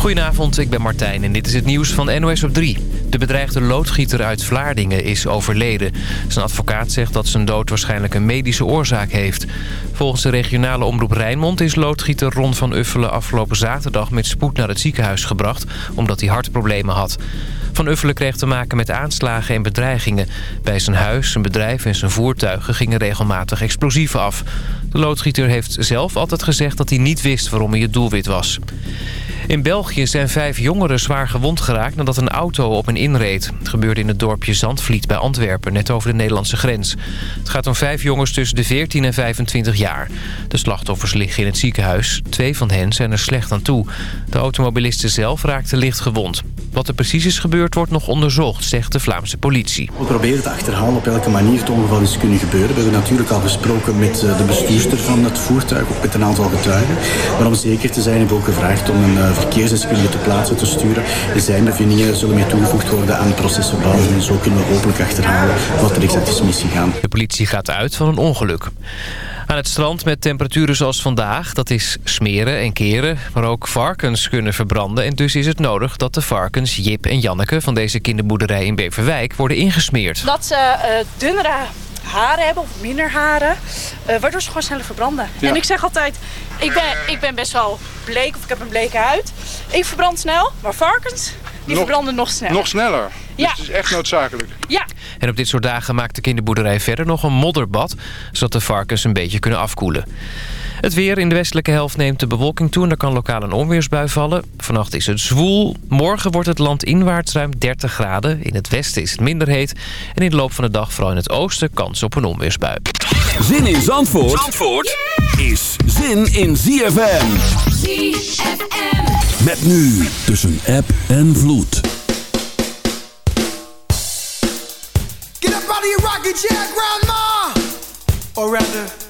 Goedenavond, ik ben Martijn en dit is het nieuws van NOS op 3. De bedreigde loodgieter uit Vlaardingen is overleden. Zijn advocaat zegt dat zijn dood waarschijnlijk een medische oorzaak heeft. Volgens de regionale omroep Rijnmond is loodgieter Ron van Uffelen afgelopen zaterdag met spoed naar het ziekenhuis gebracht... omdat hij hartproblemen had. Van Uffelen kreeg te maken met aanslagen en bedreigingen. Bij zijn huis, zijn bedrijf en zijn voertuigen gingen regelmatig explosieven af. De loodgieter heeft zelf altijd gezegd dat hij niet wist waarom hij het doelwit was. In België zijn vijf jongeren zwaar gewond geraakt nadat een auto op hen inreed. Het gebeurde in het dorpje Zandvliet bij Antwerpen, net over de Nederlandse grens. Het gaat om vijf jongens tussen de 14 en 25 jaar. De slachtoffers liggen in het ziekenhuis. Twee van hen zijn er slecht aan toe. De automobilisten zelf raakten licht gewond. Wat er precies is gebeurd wordt nog onderzocht, zegt de Vlaamse politie. We proberen te achterhalen op welke manier het ongeval is kunnen gebeuren. We hebben natuurlijk al gesproken met eh, de bestuurster van het voertuig, ook met een aantal getuigen. Maar om zeker te zijn hebben we ook gevraagd om een eh, verkeersdeskundige te plaatsen te sturen. Zijn bevindingen zullen mee toegevoegd worden aan het procesverbaal. En zo kunnen we hopelijk achterhalen wat er exact is misgegaan. De politie gaat uit van een ongeluk. Aan het strand met temperaturen zoals vandaag, dat is smeren en keren. Maar ook varkens kunnen verbranden en dus is het nodig dat de varkens Jip en Janneke... van deze kinderboerderij in Beverwijk worden ingesmeerd. Dat ze uh, dunnere haren hebben of minder haren, uh, waardoor ze gewoon sneller verbranden. Ja. En ik zeg altijd, ik ben, ik ben best wel bleek of ik heb een bleke huid. Ik verbrand snel, maar varkens, die nog, verbranden nog sneller. Nog sneller? Dus ja. het is echt noodzakelijk? Ja. En op dit soort dagen maakt de kinderboerderij verder nog een modderbad... zodat de varkens een beetje kunnen afkoelen. Het weer in de westelijke helft neemt de bewolking toe... en er kan lokaal een onweersbui vallen. Vannacht is het zwoel. Morgen wordt het land inwaarts ruim 30 graden. In het westen is het minder heet. En in de loop van de dag vooral in het oosten kans op een onweersbui. Zin in Zandvoort, Zandvoort is zin in ZFM. ZFM. Met nu tussen app en vloed. Get up out of your rocking chair, grandma! Or rather,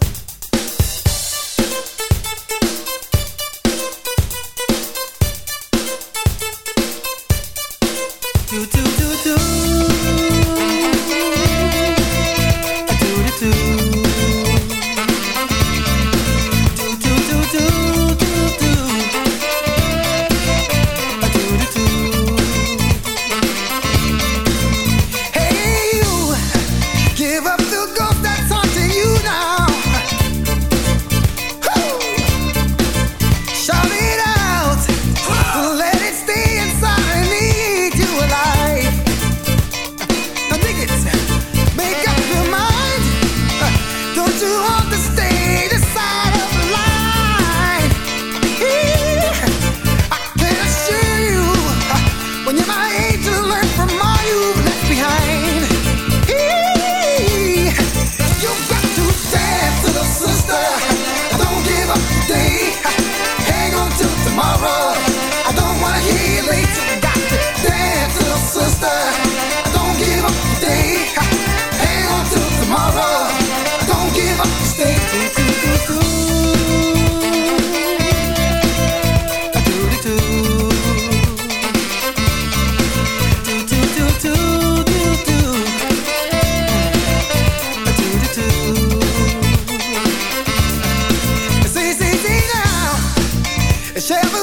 Shall we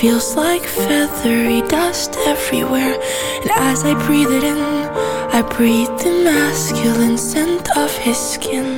feels like feathery dust everywhere. And as I breathe it in, I breathe the masculine scent of his skin.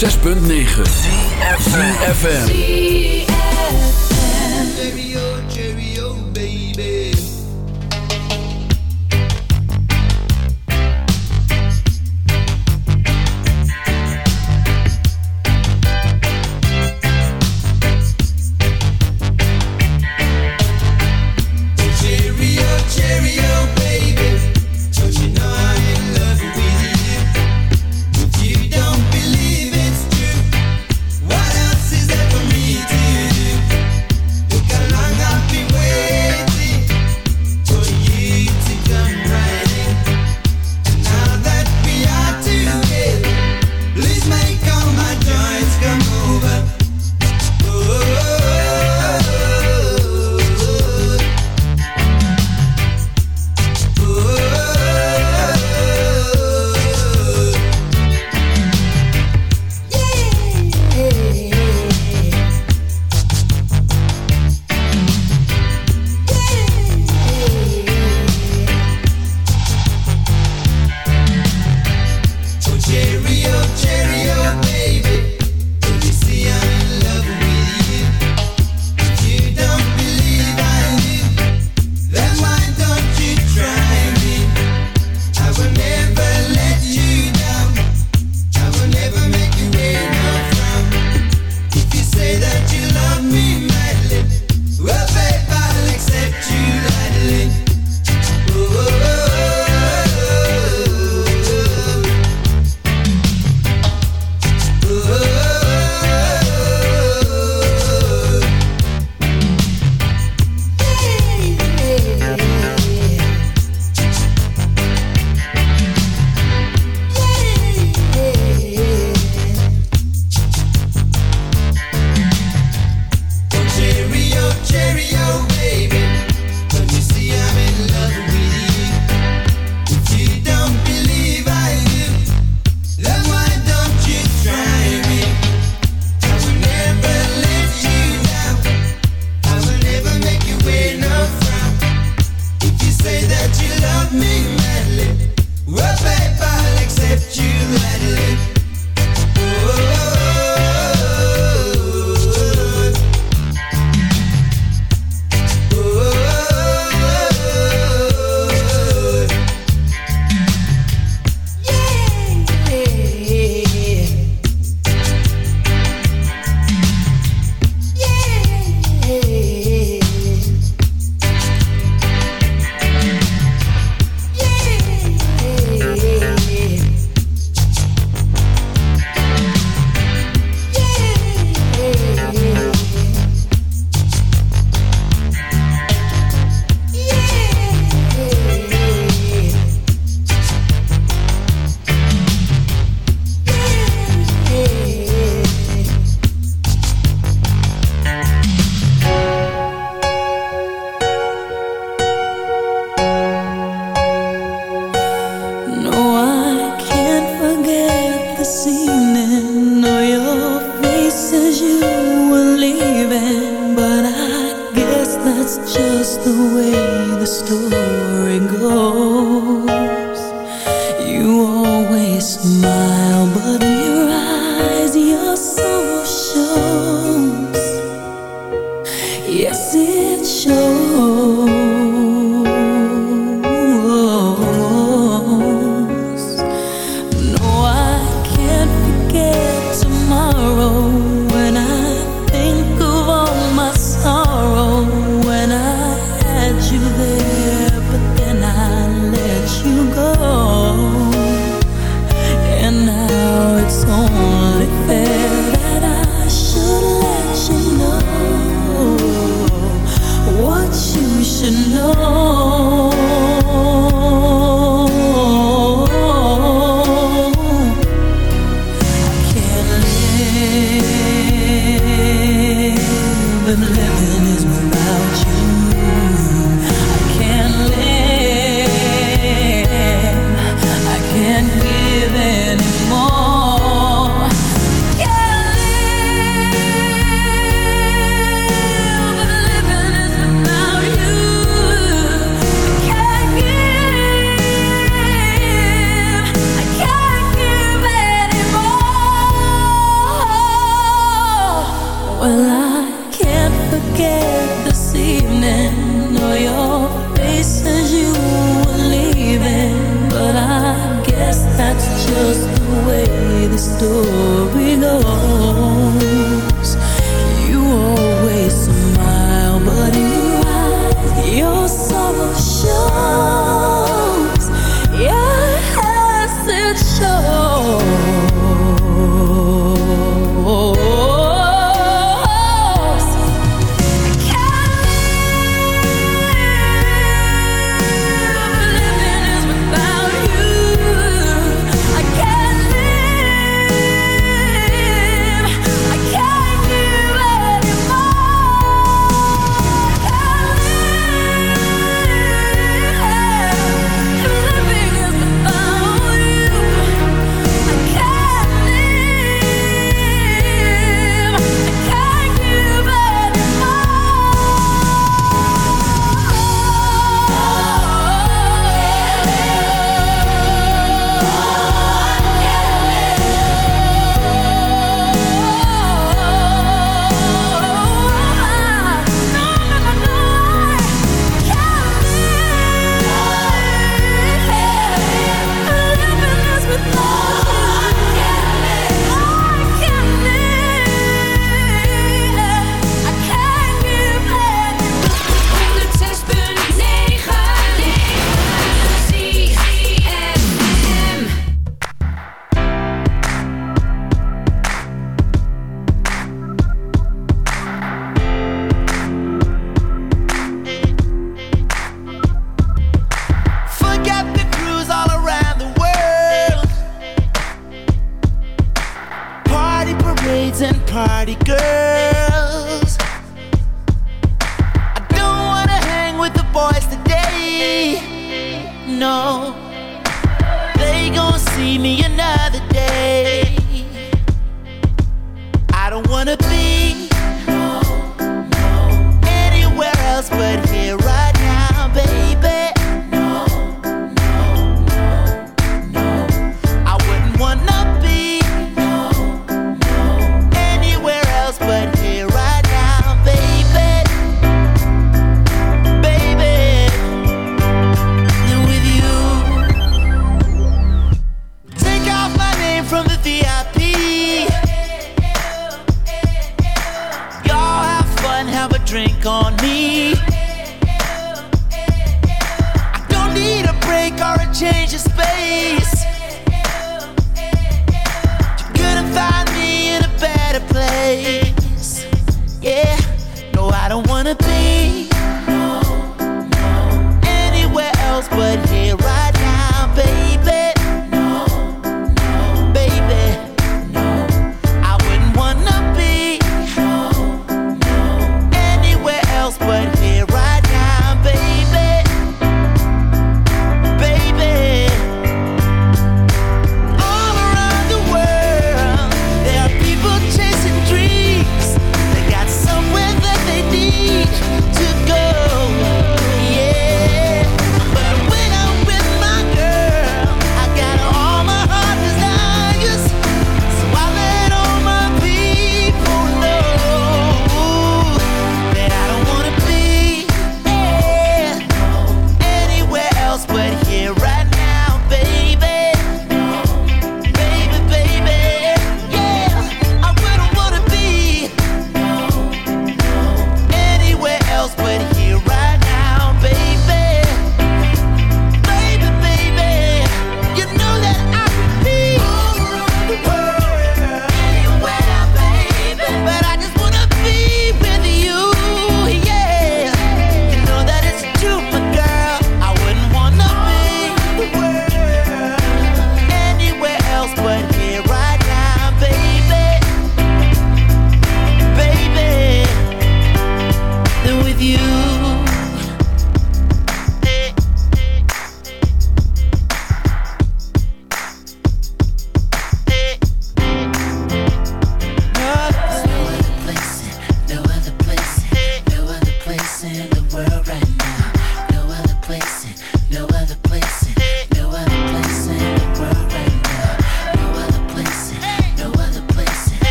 106.9 FM.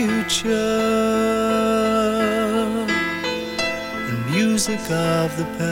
The future, and music of the past,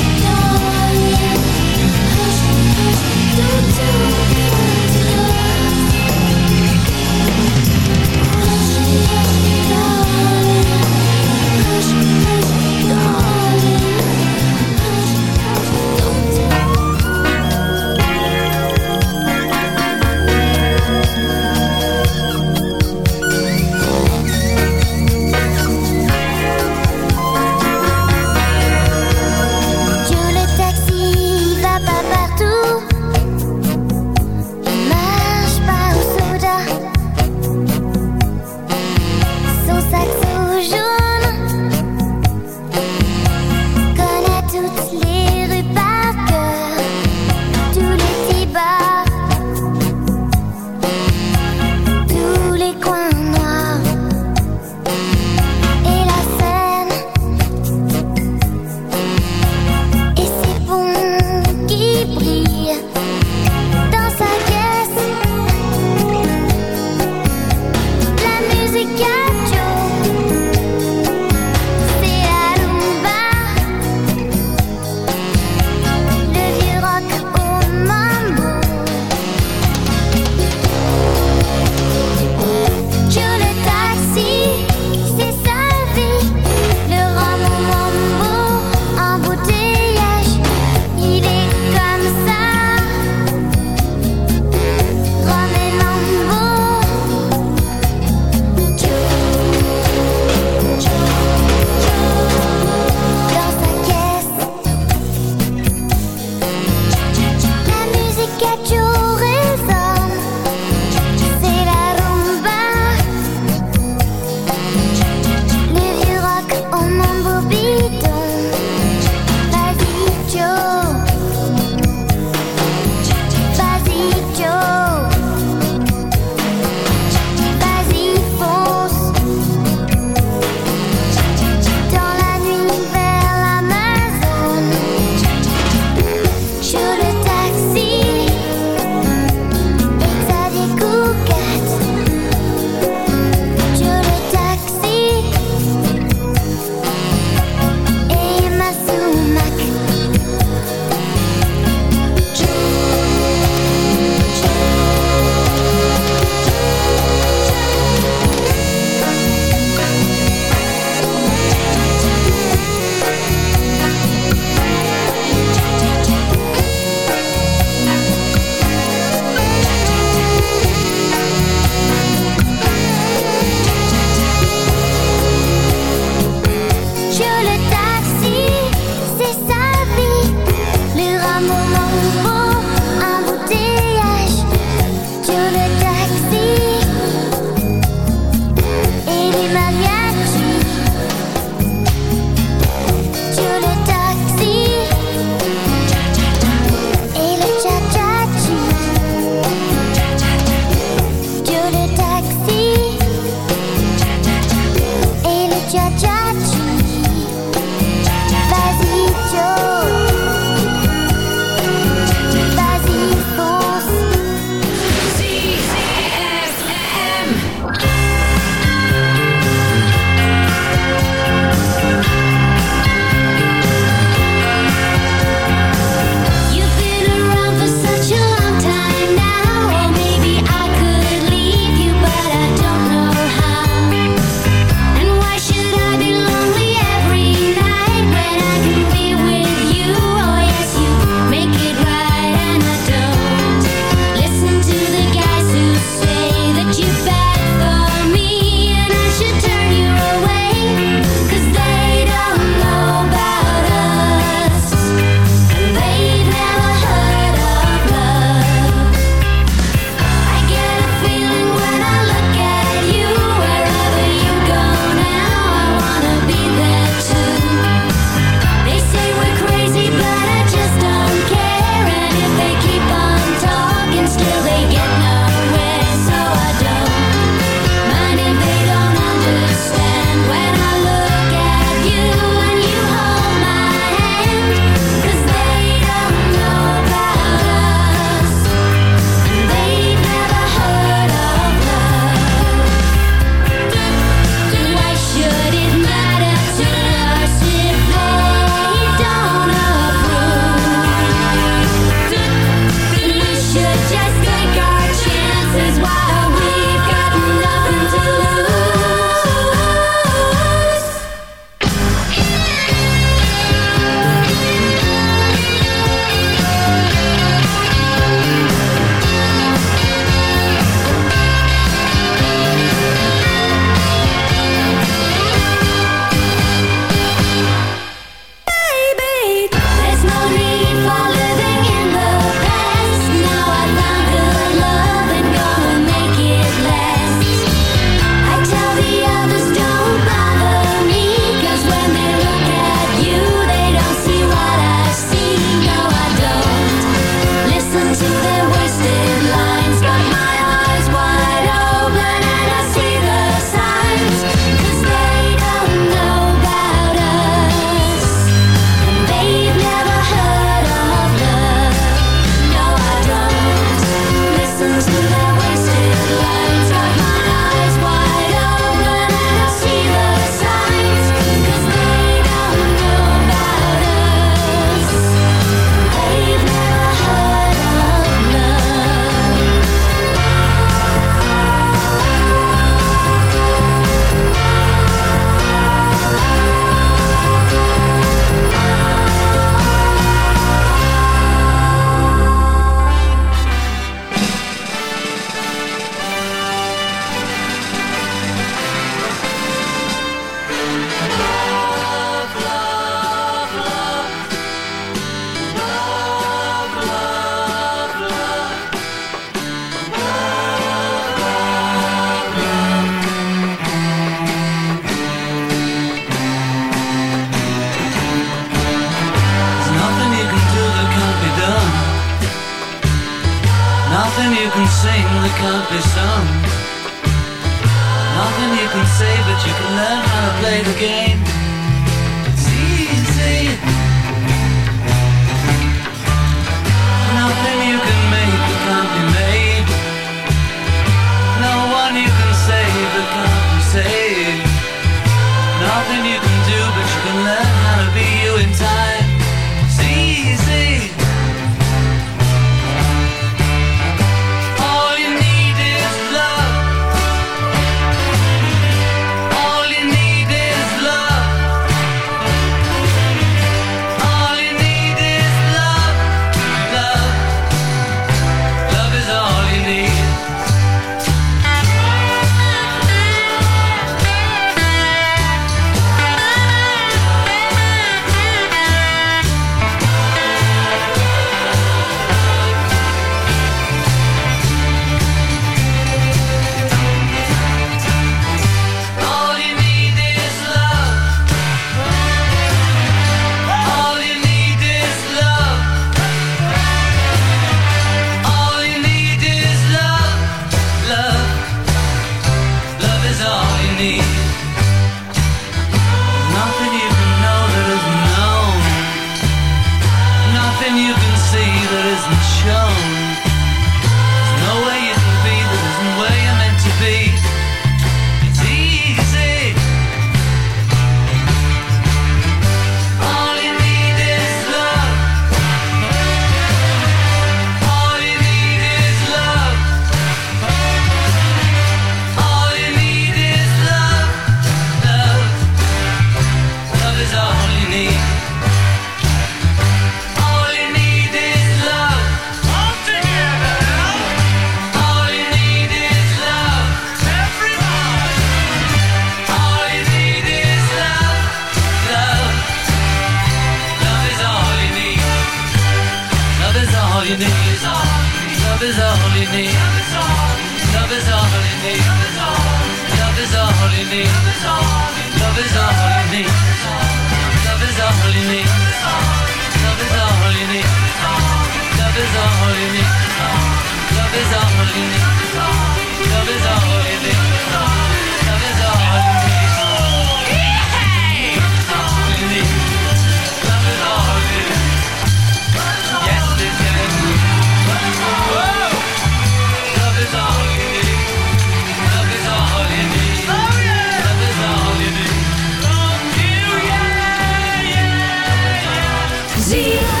Zie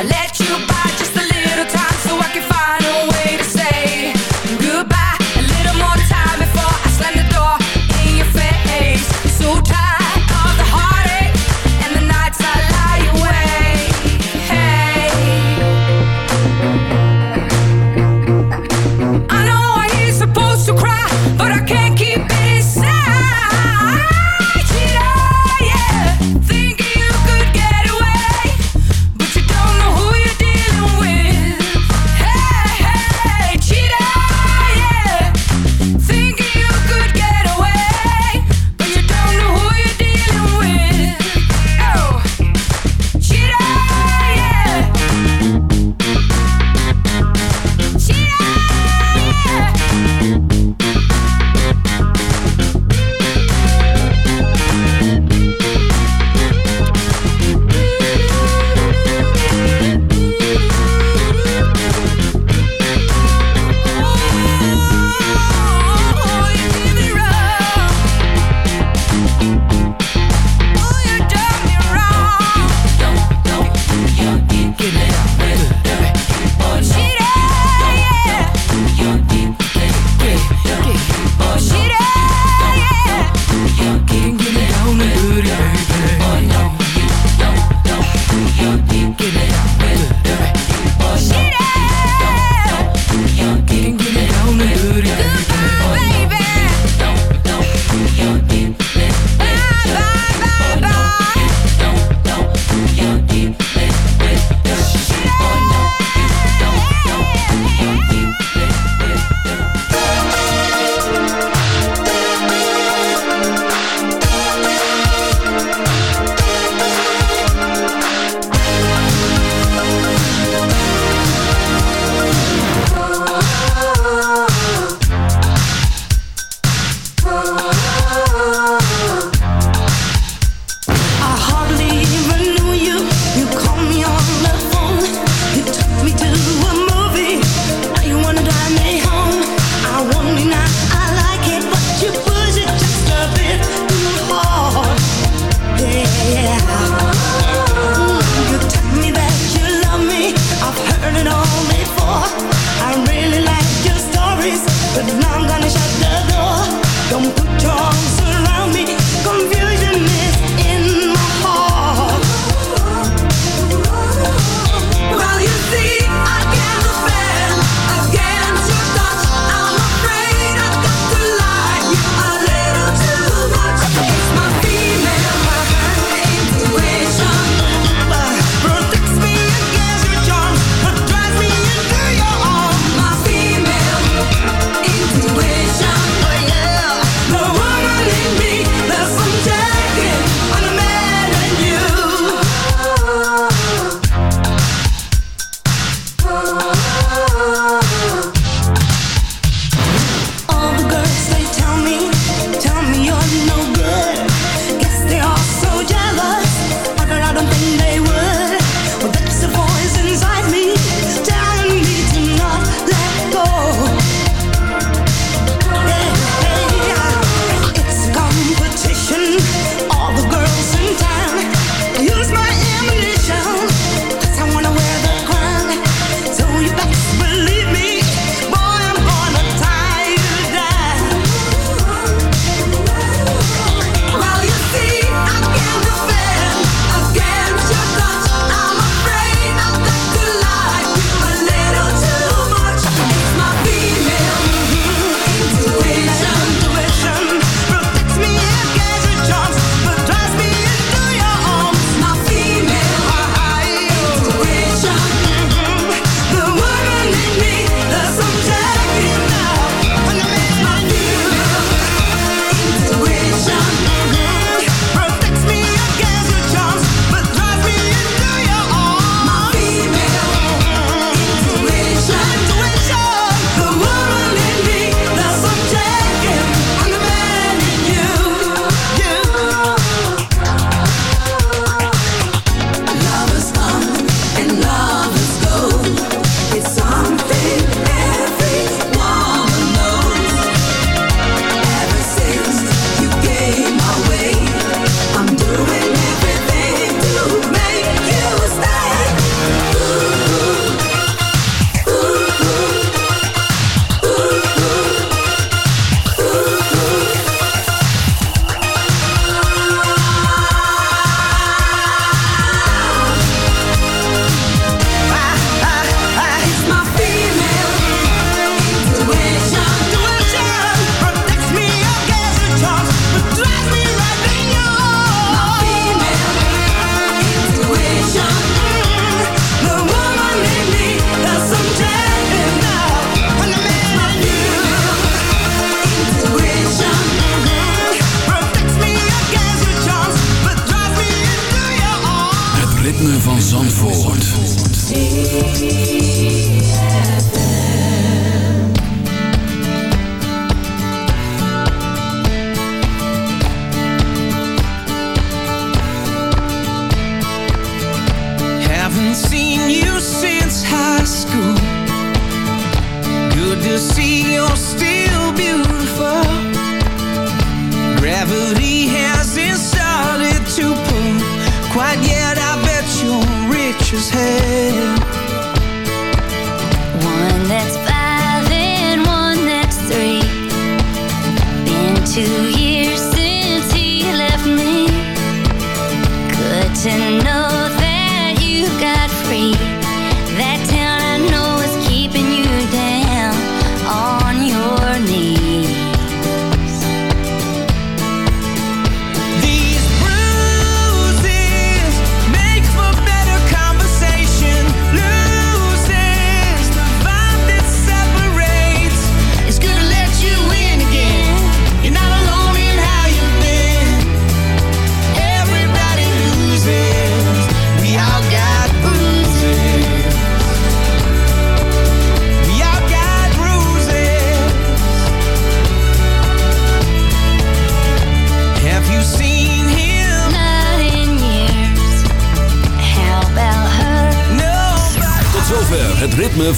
I let you Zandvoort.